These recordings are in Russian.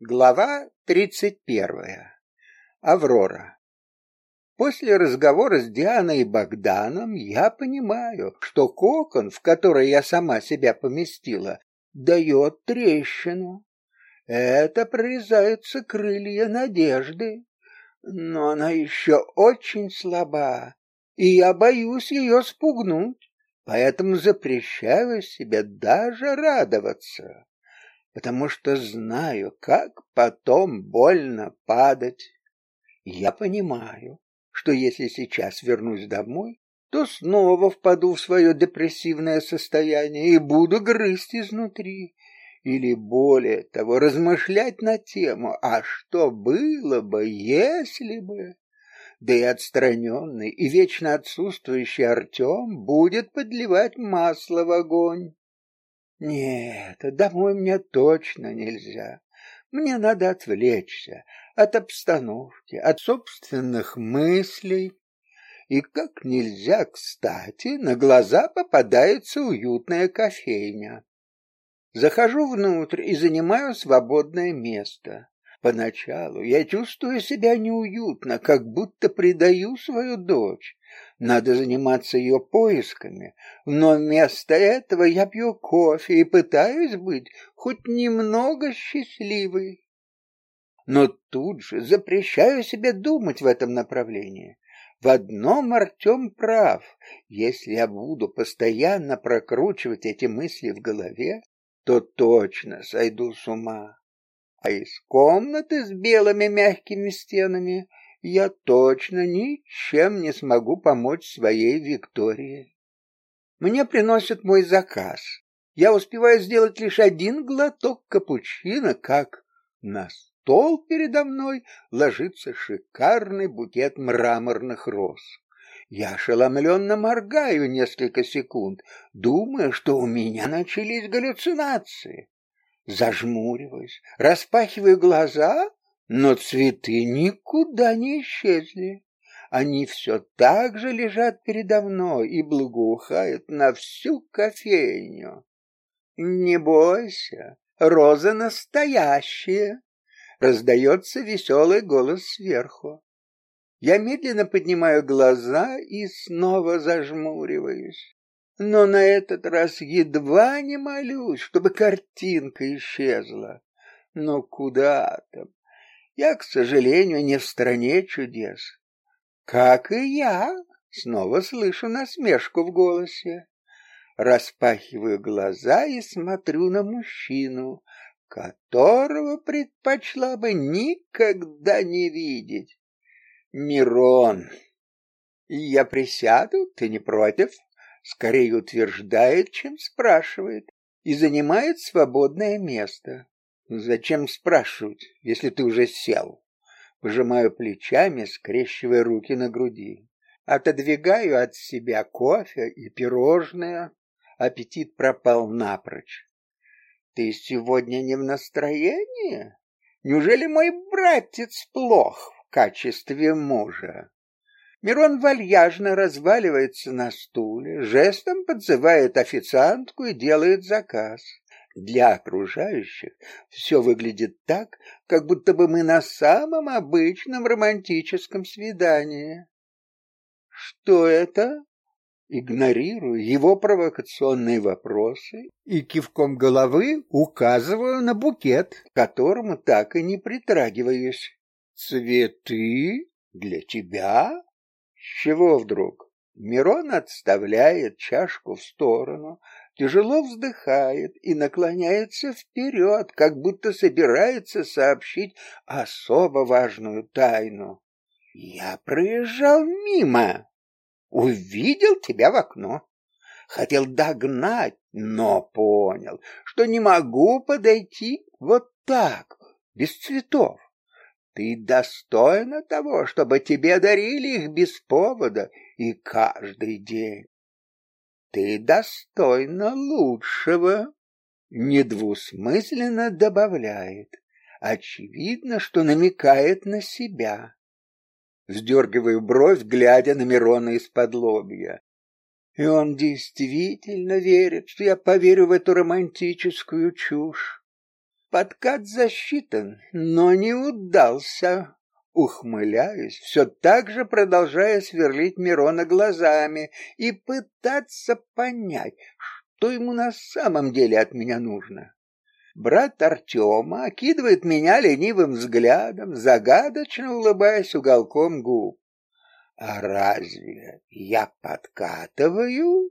Глава тридцать первая. Аврора. После разговора с Дианой и Богданом я понимаю, что кокон, в который я сама себя поместила, дает трещину. Это прорезаются крылья надежды, но она еще очень слаба, и я боюсь ее спугнуть, поэтому запрещаю себе даже радоваться потому что знаю, как потом больно падать. Я понимаю, что если сейчас вернусь домой, то снова впаду в свое депрессивное состояние и буду грызть изнутри, или более того, размышлять на тему, а что было бы, если бы... Да и отстраненный и вечно отсутствующий Артем будет подливать масло в огонь. Нет, домой мне точно нельзя. Мне надо отвлечься от обстановки, от собственных мыслей. И как нельзя кстати, на глаза попадается уютная кофейня. Захожу внутрь и занимаю свободное место. Поначалу я чувствую себя неуютно, как будто предаю свою дочь. Надо заниматься ее поисками, но вместо этого я пью кофе и пытаюсь быть хоть немного счастливой. Но тут же запрещаю себе думать в этом направлении. В одном Артем прав. Если я буду постоянно прокручивать эти мысли в голове, то точно сойду с ума. А из комнаты с белыми мягкими стенами я точно ничем не смогу помочь своей Виктории. Мне приносят мой заказ. Я успеваю сделать лишь один глоток капучино, как на стол передо мной ложится шикарный букет мраморных роз. Я ошеломленно моргаю несколько секунд, думая, что у меня начались галлюцинации. Зажмуриваюсь, распахиваю глаза но цветы никуда не исчезли. Они все так же лежат передо мной и благоухают на всю кофейню. Не бойся, роза настоящая, раздается веселый голос сверху. Я медленно поднимаю глаза и снова зажмуриваюсь. Но на этот раз едва не молюсь, чтобы картинка исчезла. Но куда там? Я, к сожалению, не в стране чудес. Как и я, снова слышу насмешку в голосе. Распахиваю глаза и смотрю на мужчину, которого предпочла бы никогда не видеть. Мирон. Я присяду, ты не против? Скорее утверждает, чем спрашивает, и занимает свободное место. Зачем спрашивать, если ты уже сел? Пожимаю плечами, скрещивая руки на груди. Отодвигаю от себя кофе и пирожное. Аппетит пропал напрочь. Ты сегодня не в настроении? Неужели мой братец плох в качестве мужа? Мирон вальяжно разваливается на стуле, жестом подзывает официантку и делает заказ. Для окружающих все выглядит так, как будто бы мы на самом обычном романтическом свидании. Что это? Игнорирую его провокационные вопросы и кивком головы указываю на букет, к которому так и не притрагиваюсь. Цветы для тебя? Чего вдруг? Мирон отставляет чашку в сторону, тяжело вздыхает и наклоняется вперед, как будто собирается сообщить особо важную тайну. Я проезжал мимо, увидел тебя в окно. Хотел догнать, но понял, что не могу подойти вот так, без цветов. Ты достойна того, чтобы тебе дарили их без повода и каждый день. Ты достойна лучшего, недвусмысленно добавляет. Очевидно, что намекает на себя. Вздергиваю бровь, глядя на Мирона из-под лобья. И он действительно верит, что я поверю в эту романтическую чушь. Подкат засчитан, но не удался. Ухмыляюсь, все так же продолжая сверлить Мирона глазами и пытаться понять, что ему на самом деле от меня нужно. Брат Артема окидывает меня ленивым взглядом, загадочно улыбаясь уголком губ. А разве я подкатываю?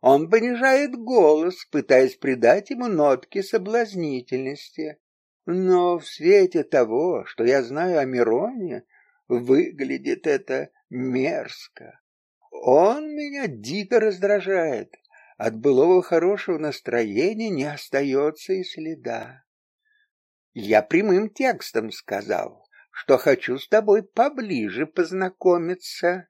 Он понижает голос, пытаясь придать ему нотки соблазнительности. Но в свете того, что я знаю о Мироне, выглядит это мерзко. Он меня дико раздражает. От былого хорошего настроения не остается и следа. Я прямым текстом сказал, что хочу с тобой поближе познакомиться.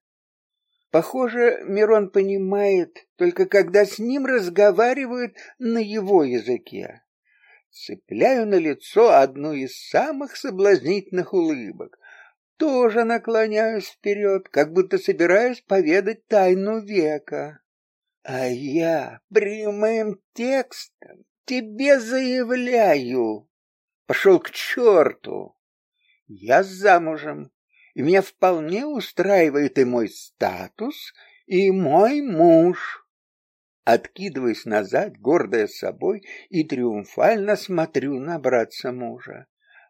Похоже, Мирон понимает, только когда с ним разговаривают на его языке. Цепляю на лицо одну из самых соблазнительных улыбок. Тоже наклоняюсь вперед, как будто собираюсь поведать тайну века. А я прямым текстом тебе заявляю. Пошел к черту. Я замужем и меня вполне устраивает и мой статус, и мой муж. Откидываясь назад, гордая собой, и триумфально смотрю на братца мужа.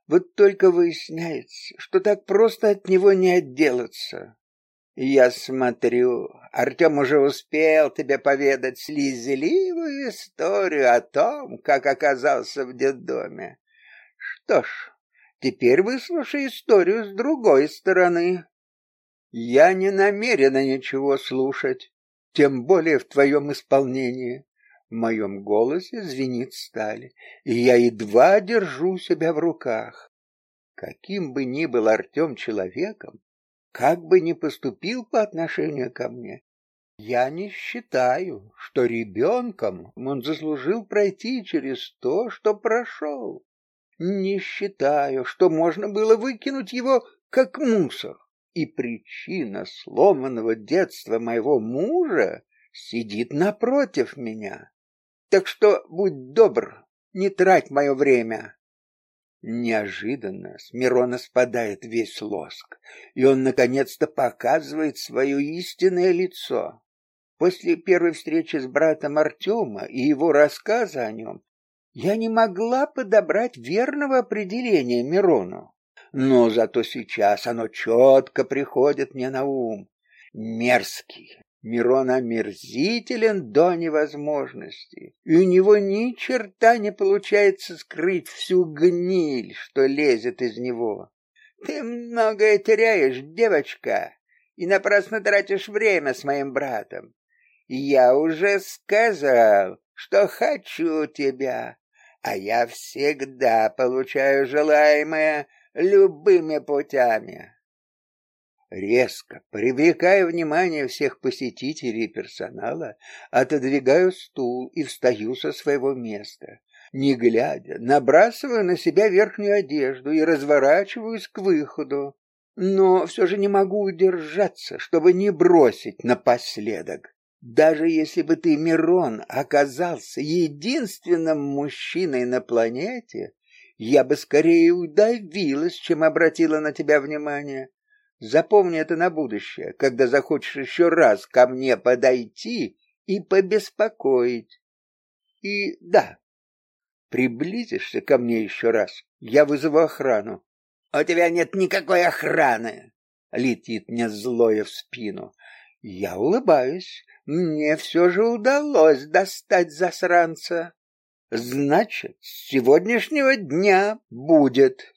Вот только выясняется, что так просто от него не отделаться. Я смотрю, Артем уже успел тебе поведать слезливую историю о том, как оказался в детдоме. Что ж, Теперь выслушай историю с другой стороны. Я не намерена ничего слушать, тем более в твоем исполнении. В моем голосе звенит сталь, и я едва держу себя в руках. Каким бы ни был Артем человеком, как бы ни поступил по отношению ко мне, я не считаю, что ребенком он заслужил пройти через то, что прошел. Не считаю, что можно было выкинуть его как мусор. И причина сломанного детства моего мужа сидит напротив меня. Так что будь добр, не трать мое время. Неожиданно с Мирона спадает весь лоск, и он наконец-то показывает свое истинное лицо. После первой встречи с братом Артема и его рассказа о нем я не могла подобрать верного определения Мирону. Но зато сейчас оно четко приходит мне на ум. Мерзкий. Мирон омерзителен до невозможности, и у него ни черта не получается скрыть всю гниль, что лезет из него. Ты многое теряешь, девочка, и напрасно тратишь время с моим братом. Я уже сказал, что хочу тебя, а я всегда получаю желаемое любыми путями. Резко, привлекая внимание всех посетителей и персонала, отодвигаю стул и встаю со своего места. Не глядя, набрасываю на себя верхнюю одежду и разворачиваюсь к выходу. Но все же не могу удержаться, чтобы не бросить напоследок. Даже если бы ты, Мирон, оказался единственным мужчиной на планете, я бы скорее удавилась, чем обратила на тебя внимание. Запомни это на будущее, когда захочешь еще раз ко мне подойти и побеспокоить. И да, приблизишься ко мне еще раз, я вызову охрану. У тебя нет никакой охраны, летит мне злое в спину. Я улыбаюсь, мне все же удалось достать засранца. Значит, с сегодняшнего дня будет.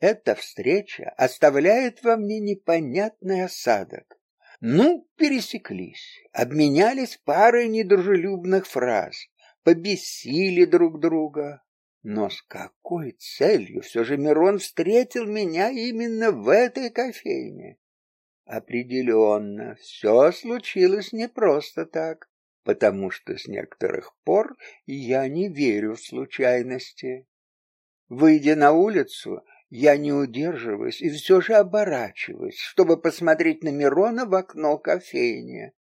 Эта встреча оставляет во мне непонятный осадок. Ну, пересеклись, обменялись парой недружелюбных фраз, побесили друг друга. Но с какой целью все же Мирон встретил меня именно в этой кофейне? Определенно, все случилось не просто так, потому что с некоторых пор я не верю в случайности. Выйдя на улицу, я не удерживаюсь и все же оборачиваюсь, чтобы посмотреть на Мирона в окно кофейни.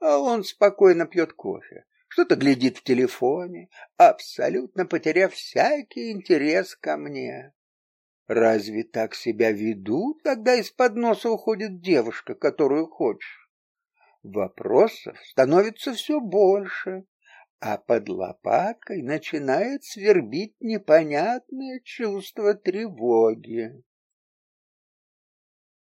А он спокойно пьет кофе, что-то глядит в телефоне, абсолютно потеряв всякий интерес ко мне. Разве так себя ведут, когда из-под носа уходит девушка, которую хочешь? Вопросов становится все больше, а под лопаткой начинает свербить непонятное чувство тревоги.